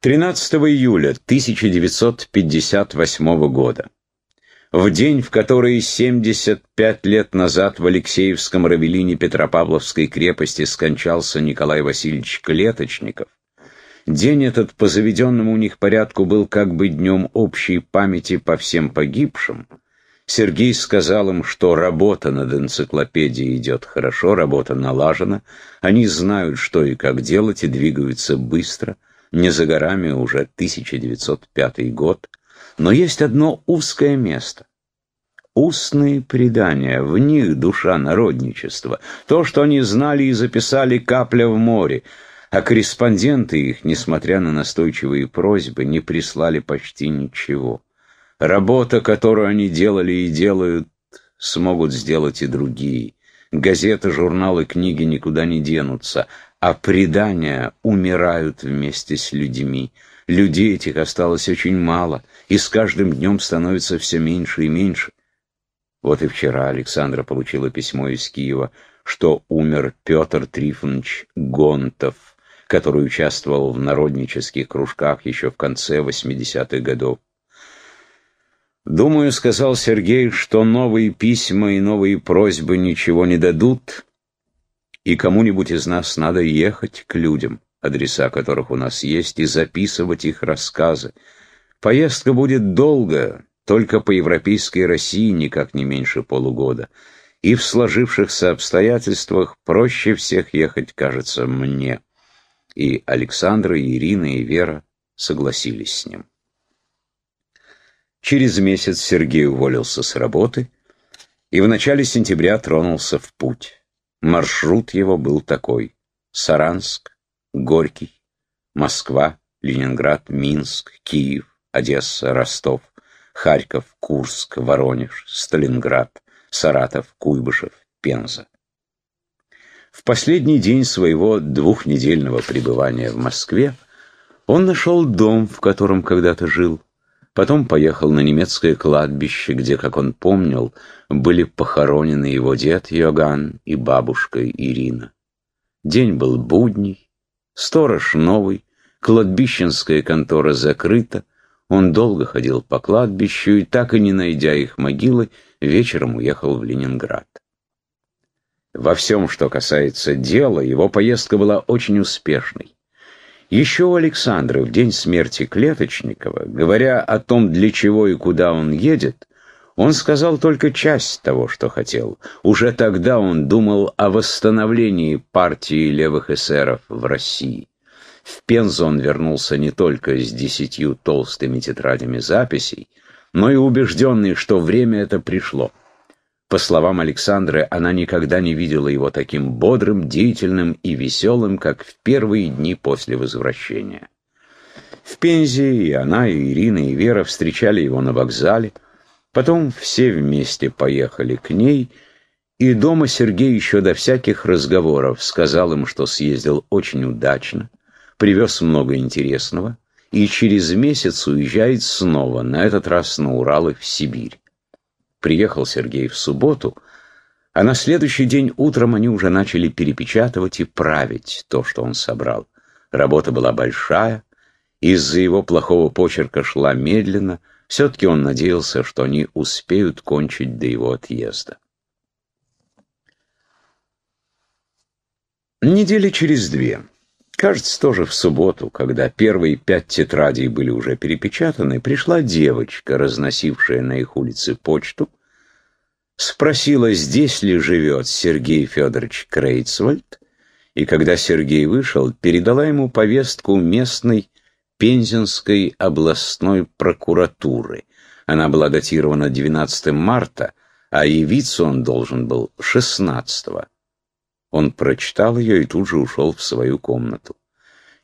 13 июля 1958 года, в день, в который 75 лет назад в Алексеевском Равелине Петропавловской крепости скончался Николай Васильевич Клеточников, день этот по заведенному у них порядку был как бы днем общей памяти по всем погибшим, Сергей сказал им, что работа над энциклопедией идет хорошо, работа налажена, они знают, что и как делать, и двигаются быстро – не за горами уже 1905 год, но есть одно узкое место. Устные предания, в них душа народничества, то, что они знали и записали капля в море, а корреспонденты их, несмотря на настойчивые просьбы, не прислали почти ничего. Работа, которую они делали и делают, смогут сделать и другие. Газеты, журналы, книги никуда не денутся, а предания умирают вместе с людьми. Людей этих осталось очень мало, и с каждым днем становится все меньше и меньше. Вот и вчера Александра получила письмо из Киева, что умер Петр Трифонович Гонтов, который участвовал в народнических кружках еще в конце 80-х годов. «Думаю, — сказал Сергей, — что новые письма и новые просьбы ничего не дадут, и кому-нибудь из нас надо ехать к людям, адреса которых у нас есть, и записывать их рассказы. Поездка будет долгая, только по европейской России никак не меньше полугода. И в сложившихся обстоятельствах проще всех ехать, кажется, мне. И Александра, и Ирина, и Вера согласились с ним. Через месяц Сергей уволился с работы и в начале сентября тронулся в путь. Маршрут его был такой. Саранск, Горький, Москва, Ленинград, Минск, Киев, Одесса, Ростов, Харьков, Курск, Воронеж, Сталинград, Саратов, Куйбышев, Пенза. В последний день своего двухнедельного пребывания в Москве он нашел дом, в котором когда-то жил, Потом поехал на немецкое кладбище, где, как он помнил, были похоронены его дед Йоган и бабушка Ирина. День был будний, сторож новый, кладбищенская контора закрыта, он долго ходил по кладбищу и, так и не найдя их могилы, вечером уехал в Ленинград. Во всем, что касается дела, его поездка была очень успешной. Еще Александра в день смерти Клеточникова, говоря о том, для чего и куда он едет, он сказал только часть того, что хотел. Уже тогда он думал о восстановлении партии левых эсеров в России. В Пензу он вернулся не только с десятью толстыми тетрадями записей, но и убежденный, что время это пришло. По словам Александры, она никогда не видела его таким бодрым, деятельным и веселым, как в первые дни после возвращения. В Пензе и она, и Ирина, и Вера встречали его на вокзале. Потом все вместе поехали к ней, и дома Сергей еще до всяких разговоров сказал им, что съездил очень удачно, привез много интересного, и через месяц уезжает снова, на этот раз на Урал и в Сибирь. Приехал Сергей в субботу, а на следующий день утром они уже начали перепечатывать и править то, что он собрал. Работа была большая, из-за его плохого почерка шла медленно, все-таки он надеялся, что они успеют кончить до его отъезда. Недели через две Кажется, тоже в субботу, когда первые пять тетрадей были уже перепечатаны, пришла девочка, разносившая на их улице почту, спросила, здесь ли живет Сергей Федорович Крейцвальд, и когда Сергей вышел, передала ему повестку местной Пензенской областной прокуратуры. Она была датирована 12 марта, а явиться он должен был 16 -го. Он прочитал ее и тут же ушел в свою комнату.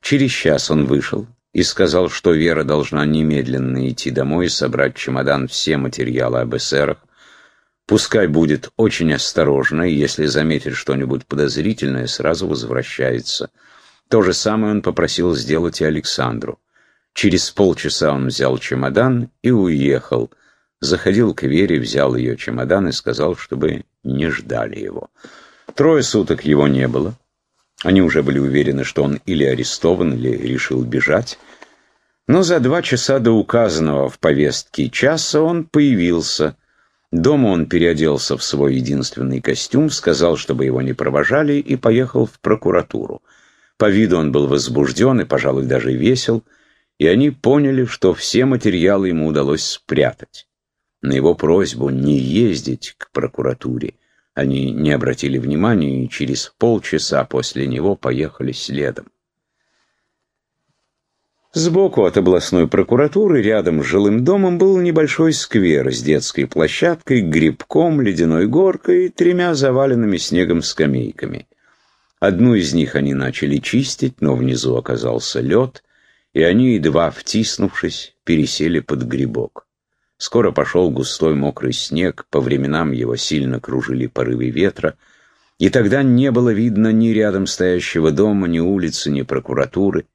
Через час он вышел и сказал, что Вера должна немедленно идти домой и собрать чемодан все материалы об эсерах. Пускай будет очень осторожна, и если заметит что-нибудь подозрительное, сразу возвращается. То же самое он попросил сделать и Александру. Через полчаса он взял чемодан и уехал. Заходил к Вере, взял ее чемодан и сказал, чтобы не ждали его. Трое суток его не было. Они уже были уверены, что он или арестован, или решил бежать. Но за два часа до указанного в повестке часа он появился. Дома он переоделся в свой единственный костюм, сказал, чтобы его не провожали, и поехал в прокуратуру. По виду он был возбужден и, пожалуй, даже весел, и они поняли, что все материалы ему удалось спрятать. На его просьбу не ездить к прокуратуре они не обратили внимания и через полчаса после него поехали следом. Сбоку от областной прокуратуры, рядом с жилым домом, был небольшой сквер с детской площадкой, грибком, ледяной горкой и тремя заваленными снегом скамейками. Одну из них они начали чистить, но внизу оказался лед, и они, едва втиснувшись, пересели под грибок. Скоро пошел густой мокрый снег, по временам его сильно кружили порывы ветра, и тогда не было видно ни рядом стоящего дома, ни улицы, ни прокуратуры.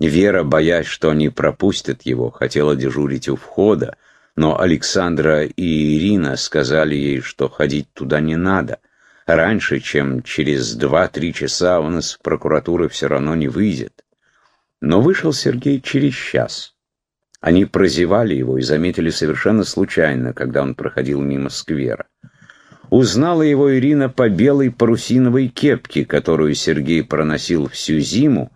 Вера, боясь, что они пропустят его, хотела дежурить у входа, но Александра и Ирина сказали ей, что ходить туда не надо. Раньше, чем через два-три часа он из прокуратуры все равно не выйдет. Но вышел Сергей через час. Они прозевали его и заметили совершенно случайно, когда он проходил мимо сквера. Узнала его Ирина по белой парусиновой кепке, которую Сергей проносил всю зиму,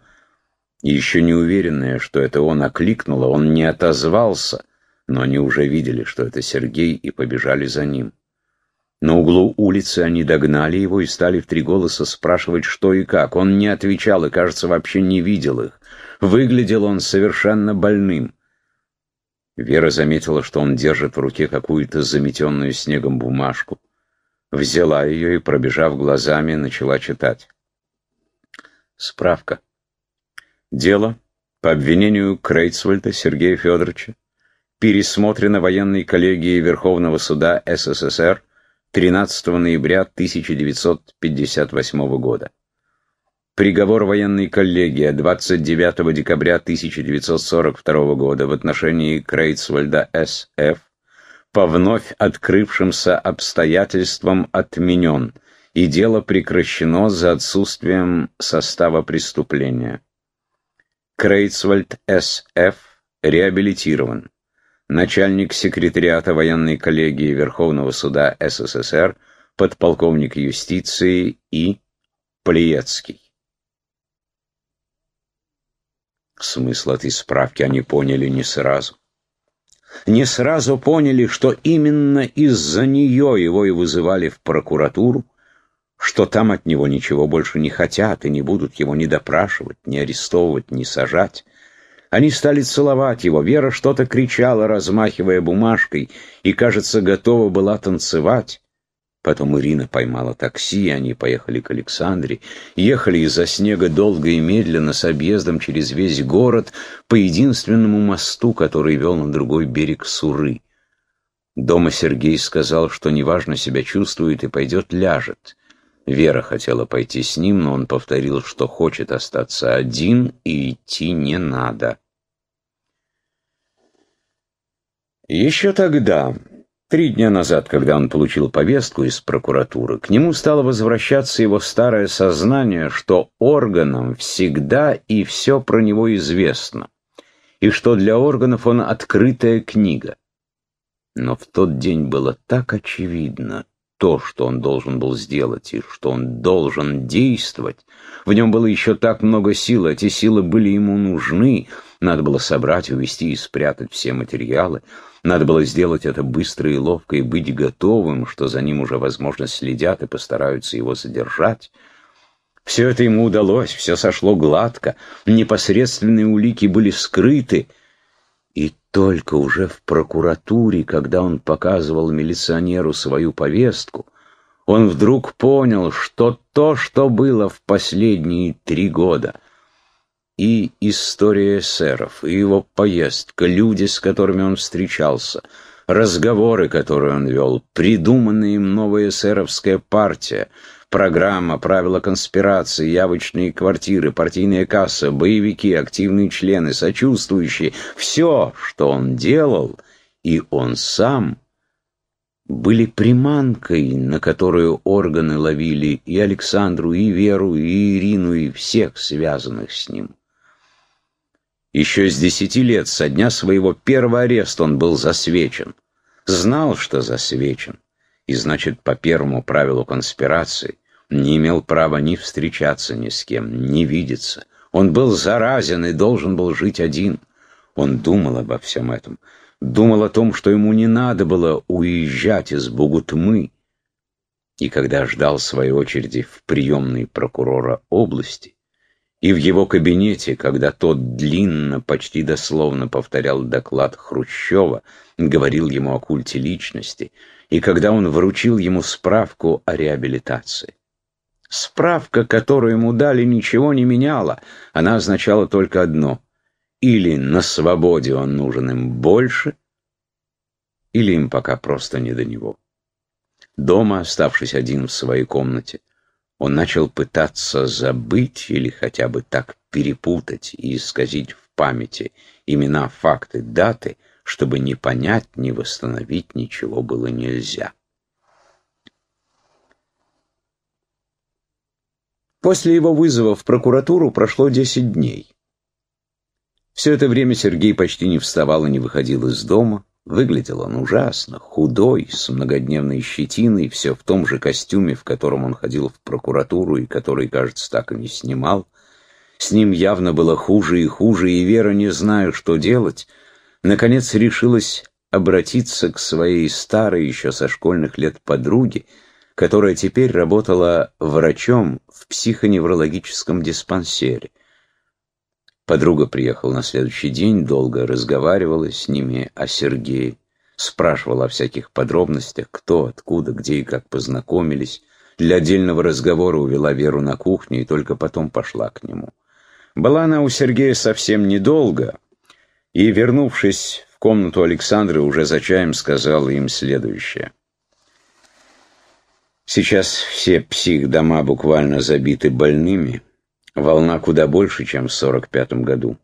и еще не уверенная, что это он окликнула, он не отозвался, но они уже видели, что это Сергей, и побежали за ним. На углу улицы они догнали его и стали в три голоса спрашивать, что и как. Он не отвечал и, кажется, вообще не видел их. Выглядел он совершенно больным. Вера заметила, что он держит в руке какую-то заметенную снегом бумажку. Взяла ее и, пробежав глазами, начала читать. Справка. Дело по обвинению Крейцвальда Сергея Федоровича пересмотрено военной коллегией Верховного суда СССР 13 ноября 1958 года. Приговор военной коллегии 29 декабря 1942 года в отношении Крейцвальда С.Ф. по вновь открывшимся обстоятельствам отменен, и дело прекращено за отсутствием состава преступления. Крейцвальд С.Ф. реабилитирован. Начальник секретариата военной коллегии Верховного суда СССР, подполковник юстиции И. Плиецкий. Смысл этой справки они поняли не сразу. Не сразу поняли, что именно из-за нее его и вызывали в прокуратуру, что там от него ничего больше не хотят и не будут его ни допрашивать, ни арестовывать, ни сажать. Они стали целовать его, Вера что-то кричала, размахивая бумажкой, и, кажется, готова была танцевать. Потом Ирина поймала такси, и они поехали к Александре. Ехали из-за снега долго и медленно с объездом через весь город по единственному мосту, который вел на другой берег Суры. Дома Сергей сказал, что неважно себя чувствует и пойдет ляжет. Вера хотела пойти с ним, но он повторил, что хочет остаться один и идти не надо. Еще тогда, три дня назад, когда он получил повестку из прокуратуры, к нему стало возвращаться его старое сознание, что органам всегда и все про него известно, и что для органов он открытая книга. Но в тот день было так очевидно, то, что он должен был сделать, и что он должен действовать. В нем было еще так много сил, эти силы были ему нужны. Надо было собрать, увести и спрятать все материалы. Надо было сделать это быстро и ловко и быть готовым, что за ним уже, возможно, следят и постараются его задержать. Все это ему удалось, все сошло гладко, непосредственные улики были скрыты, и только уже в прокуратуре, когда он показывал милиционеру свою повестку, он вдруг понял, что то, что было в последние три года, и история эсеров, и его поездка, люди, с которыми он встречался, разговоры, которые он вел, придуманная им новая эсеровская партия — Программа, правила конспирации, явочные квартиры, партийная касса, боевики, активные члены, сочувствующие. Все, что он делал, и он сам, были приманкой, на которую органы ловили и Александру, и Веру, и Ирину, и всех связанных с ним. Еще с десяти лет, со дня своего первого ареста, он был засвечен. Знал, что засвечен. И значит, по первому правилу конспирации, не имел права ни встречаться ни с кем, ни видеться. Он был заразен и должен был жить один. Он думал обо всем этом. Думал о том, что ему не надо было уезжать из Бугутмы. И когда ждал своей очереди в приемной прокурора области, и в его кабинете, когда тот длинно, почти дословно повторял доклад Хрущева, говорил ему о культе личности, и когда он вручил ему справку о реабилитации. Справка, которую ему дали, ничего не меняла, она означала только одно — или на свободе он нужен им больше, или им пока просто не до него. Дома, оставшись один в своей комнате, он начал пытаться забыть или хотя бы так перепутать и исказить в памяти имена, факты, даты, чтобы не понять, не восстановить ничего было нельзя. После его вызова в прокуратуру прошло 10 дней. Все это время Сергей почти не вставал и не выходил из дома. Выглядел он ужасно, худой, с многодневной щетиной, все в том же костюме, в котором он ходил в прокуратуру и который, кажется, так и не снимал. С ним явно было хуже и хуже, и Вера, не зная, что делать, наконец решилась обратиться к своей старой еще со школьных лет подруге, которая теперь работала врачом в психоневрологическом диспансере. Подруга приехала на следующий день, долго разговаривала с ними о Сергее, спрашивала о всяких подробностях, кто, откуда, где и как познакомились. Для отдельного разговора увела Веру на кухню и только потом пошла к нему. Была она у Сергея совсем недолго, и, вернувшись в комнату Александры, уже за чаем сказала им следующее. Сейчас все психдома буквально забиты больными, Волна куда больше, чем в 45 году.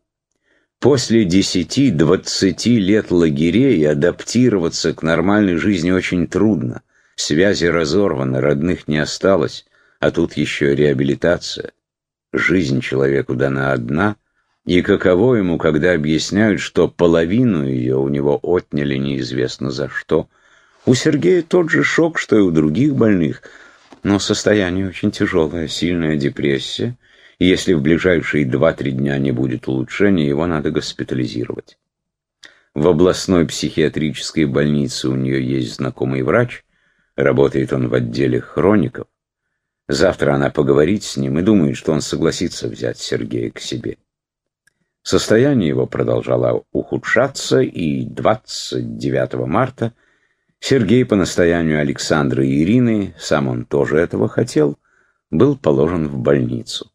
После 10-20 лет лагерей адаптироваться к нормальной жизни очень трудно. Связи разорваны, родных не осталось, а тут еще реабилитация. Жизнь человеку дана одна, и каково ему, когда объясняют, что половину ее у него отняли неизвестно за что. У Сергея тот же шок, что и у других больных, но состояние очень тяжелое, сильная депрессия, и если в ближайшие 2-3 дня не будет улучшения, его надо госпитализировать. В областной психиатрической больнице у нее есть знакомый врач, работает он в отделе хроников. Завтра она поговорит с ним и думает, что он согласится взять Сергея к себе. Состояние его продолжало ухудшаться, и 29 марта Сергей по настоянию Александры и Ирины, сам он тоже этого хотел, был положен в больницу.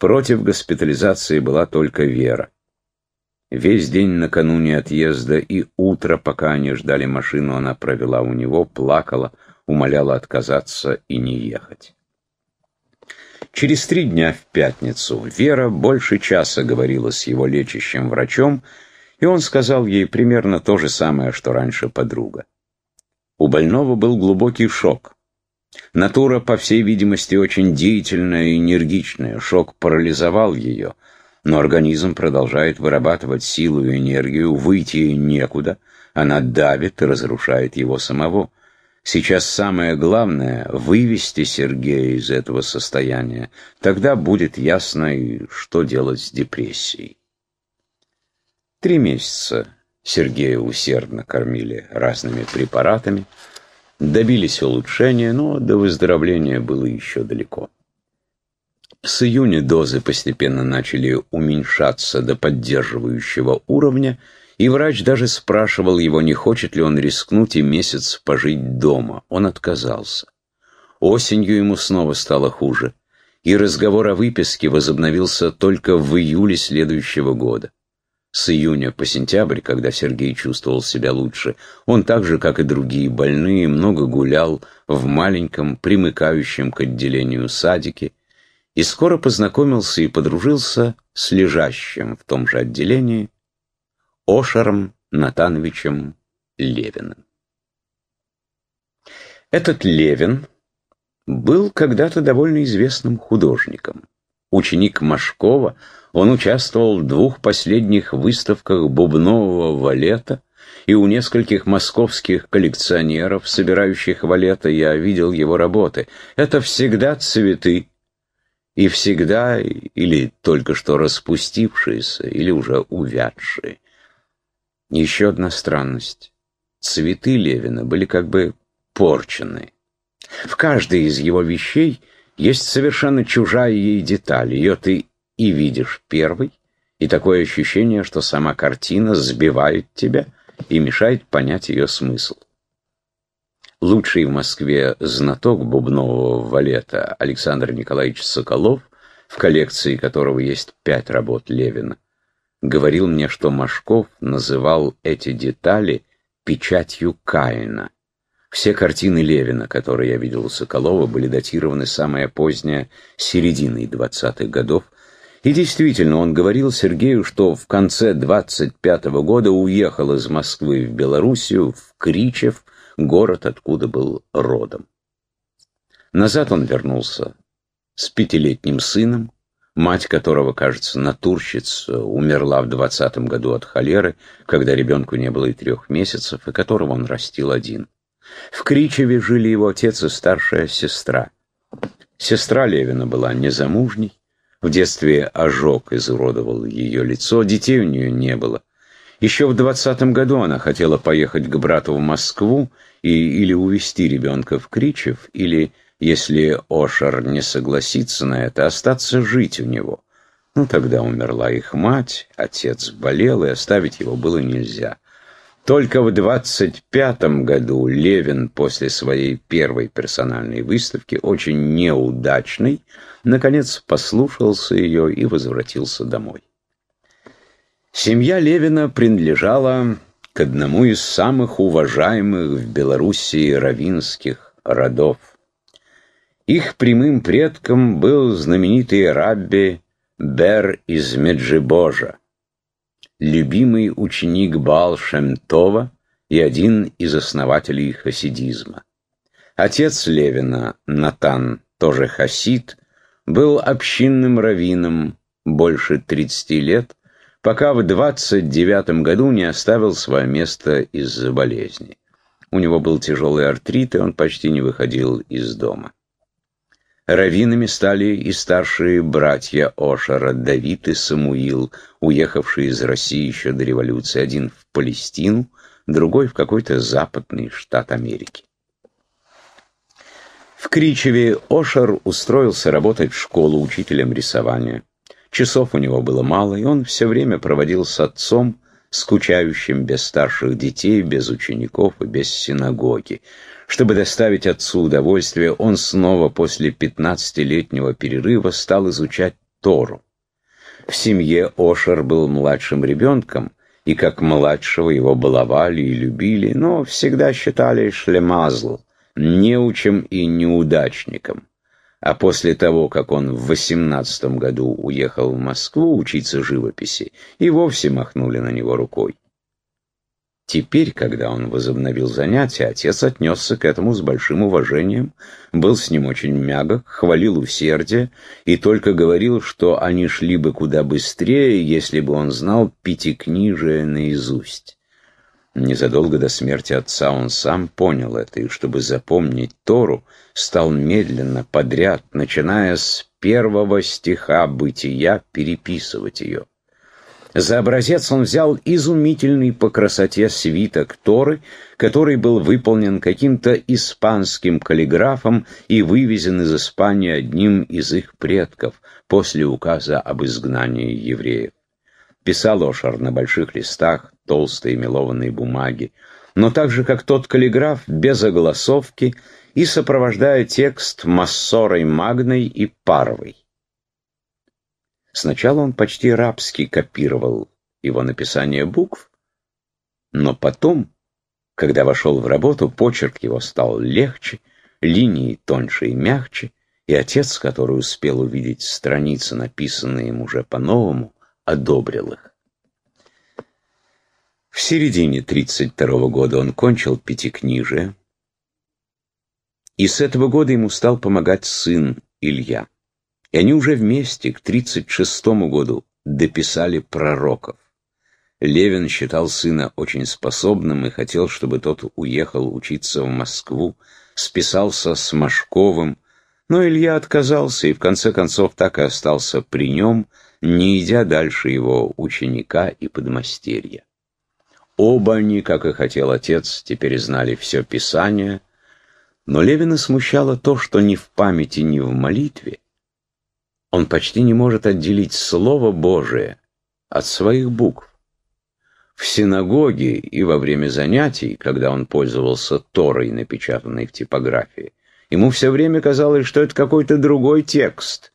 Против госпитализации была только Вера. Весь день накануне отъезда и утро, пока они ждали машину, она провела у него, плакала, умоляла отказаться и не ехать. Через три дня в пятницу Вера больше часа говорила с его лечащим врачом, и он сказал ей примерно то же самое, что раньше подруга. У больного был глубокий шок. Натура, по всей видимости, очень деятельная и энергичная. Шок парализовал ее, но организм продолжает вырабатывать силу и энергию, выйти ей некуда. Она давит и разрушает его самого. Сейчас самое главное — вывести Сергея из этого состояния. Тогда будет ясно, что делать с депрессией. Три месяца Сергея усердно кормили разными препаратами — добились улучшения, но до выздоровления было еще далеко. С июня дозы постепенно начали уменьшаться до поддерживающего уровня, и врач даже спрашивал его, не хочет ли он рискнуть и месяц пожить дома. Он отказался. Осенью ему снова стало хуже, и разговор о выписке возобновился только в июле следующего года. С июня по сентябрь, когда Сергей чувствовал себя лучше, он так же, как и другие больные, много гулял в маленьком, примыкающем к отделению садике, и скоро познакомился и подружился с лежащим в том же отделении Ошаром Натановичем Левиным. Этот Левин был когда-то довольно известным художником. Ученик Машкова, он участвовал в двух последних выставках бубнового валета, и у нескольких московских коллекционеров, собирающих валета, я видел его работы. Это всегда цветы, и всегда или только что распустившиеся, или уже увядшие. Еще одна странность. Цветы Левина были как бы порчены. В каждой из его вещей есть совершенно чужая ей деталь. Ее ты и видишь первой, и такое ощущение, что сама картина сбивает тебя и мешает понять ее смысл. Лучший в Москве знаток бубнового валета Александр Николаевич Соколов, в коллекции которого есть пять работ Левина, говорил мне, что Машков называл эти детали печатью Каина. Все картины Левина, которые я видел у Соколова, были датированы самое позднее, серединой 20-х годов, и действительно, он говорил Сергею, что в конце 25-го года уехал из Москвы в Белоруссию, в Кричев, город, откуда был родом. Назад он вернулся с пятилетним сыном, мать которого, кажется, натурщица, умерла в двадцатом году от холеры, когда ребенку не было и трех месяцев, и которого он растил один. В Кричеве жили его отец и старшая сестра. Сестра Левина была незамужней, в детстве ожог изуродовал ее лицо, детей у нее не было. Еще в двадцатом году она хотела поехать к брату в Москву и или увезти ребенка в Кричев, или, если Ошар не согласится на это, остаться жить у него. Ну, тогда умерла их мать, отец болел, и оставить его было нельзя. Только в двадцать пятом году Левин после своей первой персональной выставки, очень неудачной, наконец послушался ее и возвратился домой. Семья Левина принадлежала к одному из самых уважаемых в Белоруссии равинских родов. Их прямым предком был знаменитый рабби Бер из Меджибожа, любимый ученик Баал Шемтова и один из основателей хасидизма. Отец Левина, Натан, тоже хасид, был общинным раввином больше 30 лет, пока в 29 году не оставил свое место из-за болезни. У него был тяжелый артрит, и он почти не выходил из дома. Равинами стали и старшие братья Ошара, Давид и Самуил, уехавшие из России еще до революции, один в Палестину, другой в какой-то западный штат Америки. В Кричеве Ошар устроился работать в школу учителем рисования. Часов у него было мало, и он все время проводил с отцом, скучающим без старших детей, без учеников и без синагоги. Чтобы доставить отцу удовольствие, он снова после пятнадцатилетнего перерыва стал изучать Тору. В семье Ошер был младшим ребенком, и как младшего его баловали и любили, но всегда считали шлемазл, неучем и неудачником а после того, как он в восемнадцатом году уехал в Москву учиться живописи, и вовсе махнули на него рукой. Теперь, когда он возобновил занятия, отец отнесся к этому с большим уважением, был с ним очень мягок, хвалил усердие и только говорил, что они шли бы куда быстрее, если бы он знал пятикнижие наизусть. Незадолго до смерти отца он сам понял это, и чтобы запомнить Тору, стал медленно, подряд, начиная с первого стиха бытия, переписывать ее. За образец он взял изумительный по красоте свиток Торы, который был выполнен каким-то испанским каллиграфом и вывезен из Испании одним из их предков после указа об изгнании евреев. Писал Ошар на больших листах толстой мелованной бумаги, но так же, как тот каллиграф, без огласовки и сопровождая текст массорой магной и парвой. Сначала он почти рабски копировал его написание букв, но потом, когда вошел в работу, почерк его стал легче, линии тоньше и мягче, и отец, который успел увидеть страницы, написанные им уже по-новому, одобрил их. В середине 32 года он кончил пятикнижие, и с этого года ему стал помогать сын Илья. И они уже вместе к 36 году дописали пророков. Левин считал сына очень способным и хотел, чтобы тот уехал учиться в Москву, списался с Машковым, но Илья отказался и в конце концов так и остался при нем, не идя дальше его ученика и подмастерья. Оба они, как и хотел отец, теперь знали все Писание, но Левина смущало то, что ни в памяти, ни в молитве он почти не может отделить Слово Божие от своих букв. В синагоге и во время занятий, когда он пользовался Торой, напечатанной в типографии, ему все время казалось, что это какой-то другой текст,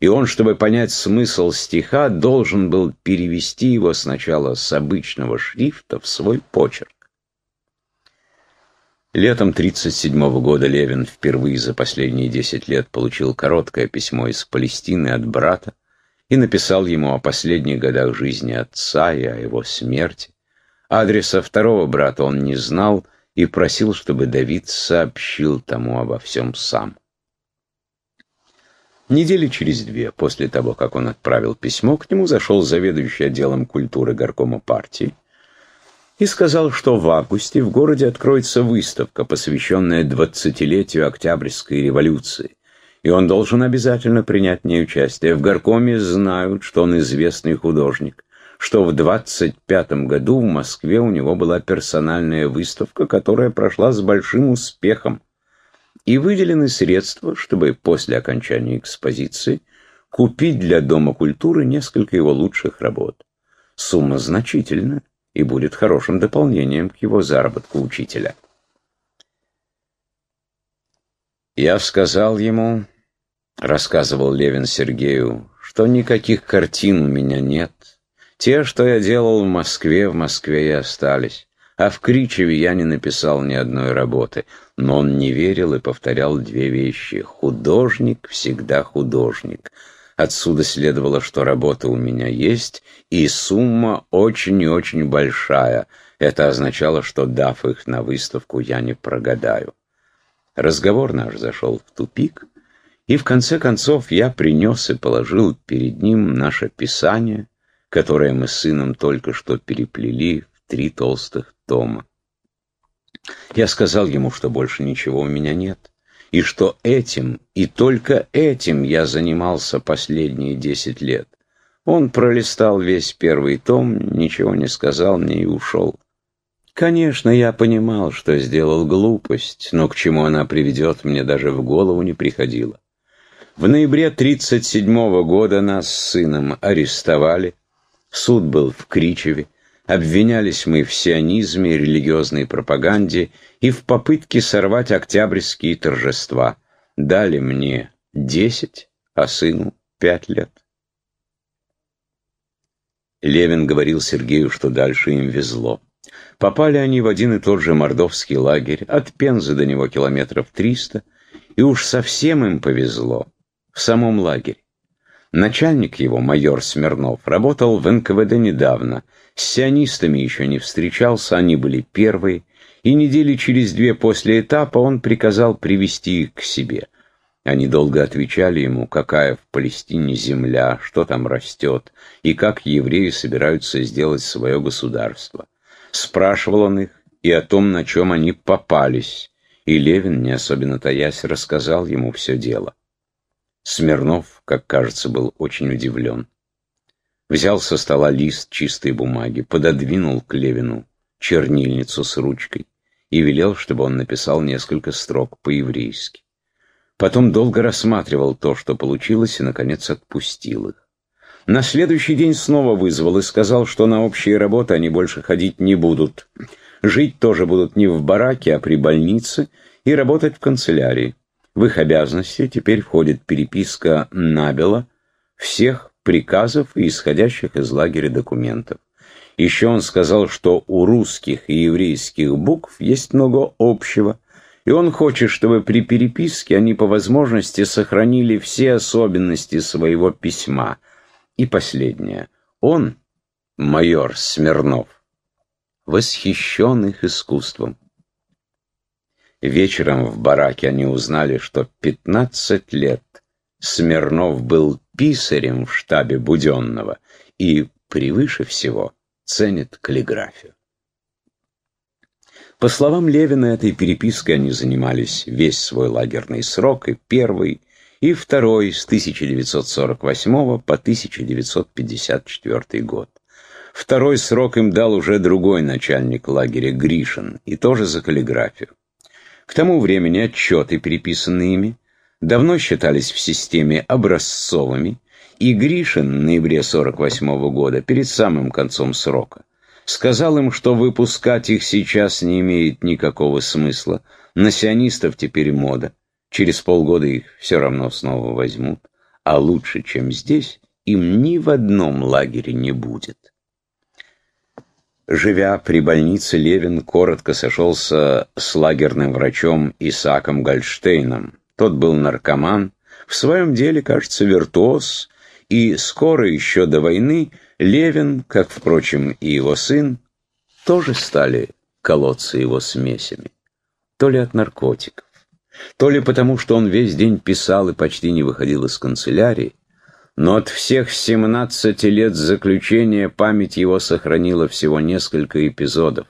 и он, чтобы понять смысл стиха, должен был перевести его сначала с обычного шрифта в свой почерк. Летом 1937 года Левин впервые за последние 10 лет получил короткое письмо из Палестины от брата и написал ему о последних годах жизни отца и о его смерти. Адреса второго брата он не знал и просил, чтобы Давид сообщил тому обо всем сам. Недели через две после того, как он отправил письмо, к нему зашел заведующий отделом культуры горкома партии и сказал, что в августе в городе откроется выставка, посвященная двадцатилетию Октябрьской революции, и он должен обязательно принять в ней участие. В горкоме знают, что он известный художник, что в 25 году в Москве у него была персональная выставка, которая прошла с большим успехом, и выделены средства, чтобы после окончания экспозиции купить для Дома культуры несколько его лучших работ. Сумма значительная и будет хорошим дополнением к его заработку учителя. Я сказал ему, рассказывал Левин Сергею, что никаких картин у меня нет. Те, что я делал в Москве, в Москве и остались. А в Кричеве я не написал ни одной работы. Но он не верил и повторял две вещи. Художник всегда художник. Отсюда следовало, что работа у меня есть, и сумма очень и очень большая. Это означало, что, дав их на выставку, я не прогадаю. Разговор наш зашел в тупик, и в конце концов я принес и положил перед ним наше писание, которое мы с сыном только что переплели три толстых тома. Я сказал ему, что больше ничего у меня нет и что этим, и только этим я занимался последние десять лет. Он пролистал весь первый том, ничего не сказал мне и ушел. Конечно, я понимал, что сделал глупость, но к чему она приведет, мне даже в голову не приходило. В ноябре 1937 года нас с сыном арестовали, суд был в Кричеве, Обвинялись мы в сионизме, религиозной пропаганде и в попытке сорвать октябрьские торжества. Дали мне десять, а сыну пять лет. Левин говорил Сергею, что дальше им везло. Попали они в один и тот же мордовский лагерь, от Пензы до него километров триста, и уж совсем им повезло в самом лагере. Начальник его, майор Смирнов, работал в НКВД недавно – с сионистами еще не встречался, они были первые, и недели через две после этапа он приказал привести их к себе. Они долго отвечали ему, какая в Палестине земля, что там растет, и как евреи собираются сделать свое государство. Спрашивал он их и о том, на чем они попались, и Левин, не особенно таясь, рассказал ему все дело. Смирнов, как кажется, был очень удивлен. Взял со стола лист чистой бумаги, пододвинул к Левину чернильницу с ручкой и велел, чтобы он написал несколько строк по-еврейски. Потом долго рассматривал то, что получилось, и, наконец, отпустил их. На следующий день снова вызвал и сказал, что на общие работы они больше ходить не будут. Жить тоже будут не в бараке, а при больнице и работать в канцелярии. В их обязанности теперь входит переписка Набела всех приказов и исходящих из лагеря документов. Еще он сказал, что у русских и еврейских букв есть много общего, и он хочет, чтобы при переписке они по возможности сохранили все особенности своего письма. И последнее. Он, майор Смирнов, восхищен их искусством. Вечером в бараке они узнали, что 15 лет Смирнов был писарем в штабе Буденного и, превыше всего, ценит каллиграфию. По словам Левина, этой перепиской они занимались весь свой лагерный срок, и первый, и второй с 1948 по 1954 год. Второй срок им дал уже другой начальник лагеря Гришин, и тоже за каллиграфию. К тому времени отчеты, переписанные ими, давно считались в системе образцовыми, и Гришин в ноябре 48 года, перед самым концом срока, сказал им, что выпускать их сейчас не имеет никакого смысла, на сионистов теперь мода, через полгода их все равно снова возьмут, а лучше, чем здесь, им ни в одном лагере не будет. Живя при больнице, Левин коротко сошелся с лагерным врачом Исааком Гольштейном. Тот был наркоман, в своем деле, кажется, виртуоз, и скоро еще до войны Левин, как, впрочем, и его сын, тоже стали колоться его смесями. То ли от наркотиков, то ли потому, что он весь день писал и почти не выходил из канцелярии, но от всех 17 лет заключения память его сохранила всего несколько эпизодов.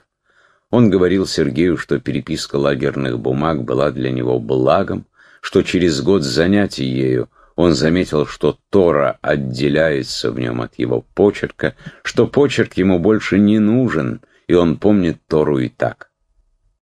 Он говорил Сергею, что переписка лагерных бумаг была для него благом, что через год занятий ею он заметил, что Тора отделяется в нем от его почерка, что почерк ему больше не нужен, и он помнит Тору и так.